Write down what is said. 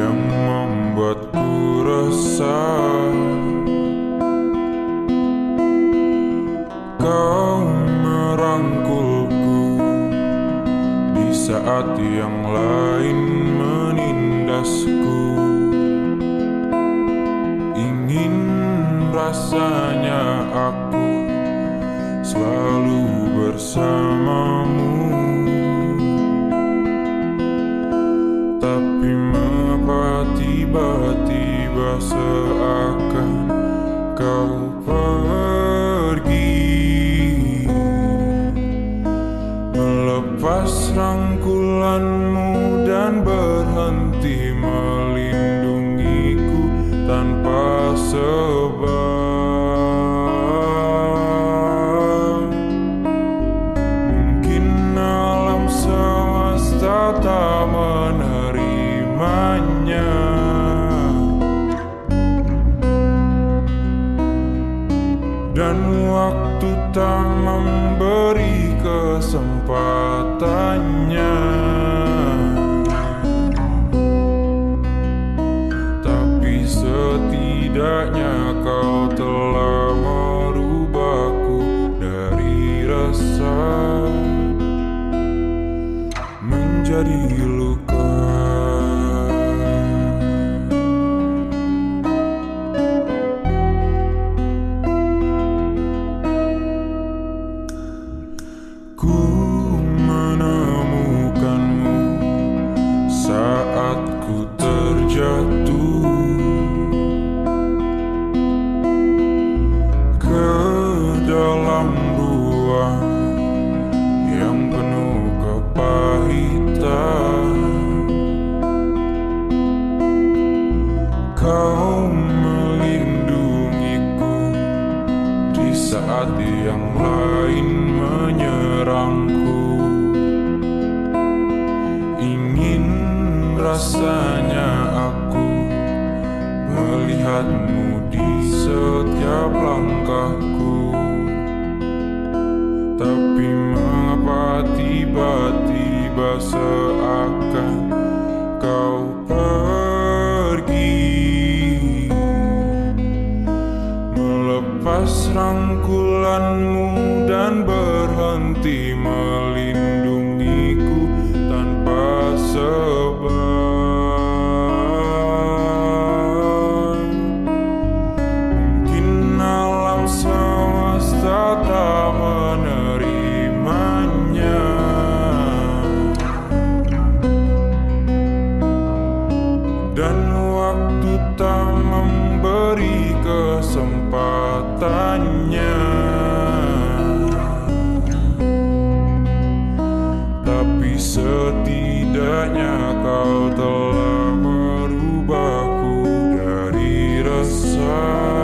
yang membuatku resah. Kau merangkulku Di saat yang lain menindasku. Ingin rasanya aku Selalu bersamamu. Tiba-tiba seakan kau pergi. Melepas rangkulanmu dan berhenti melindungiku tanpa sebab kesempatannya. Tapi setidaknya kau telah merubahku dari resah menjadi Ku setiap langkahku. Tapi mengapa tiba-tiba seakan kau pergi Melepas rangkulanmu dan berhenti dari